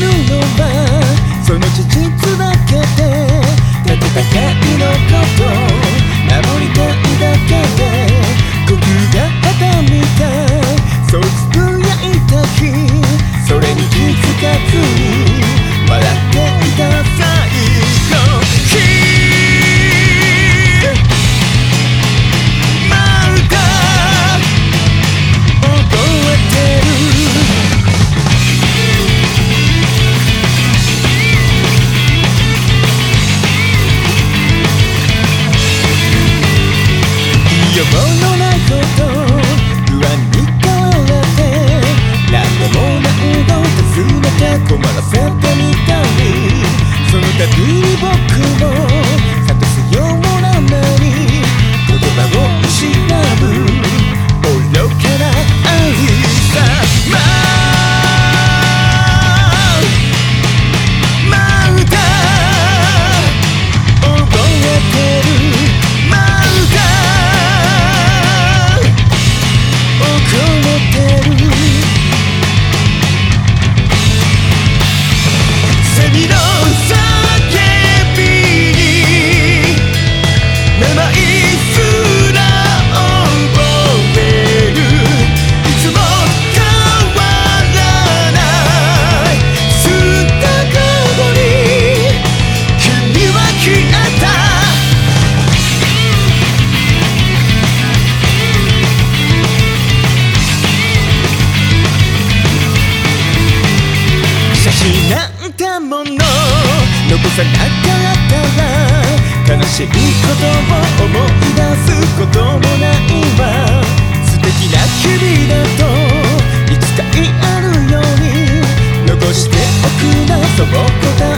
るのはその事実だけで戦いのこと守りたい Oh no さながら悲しいことを思い出すこともないわ素敵な日々だといつか言えるように残しておくなその答え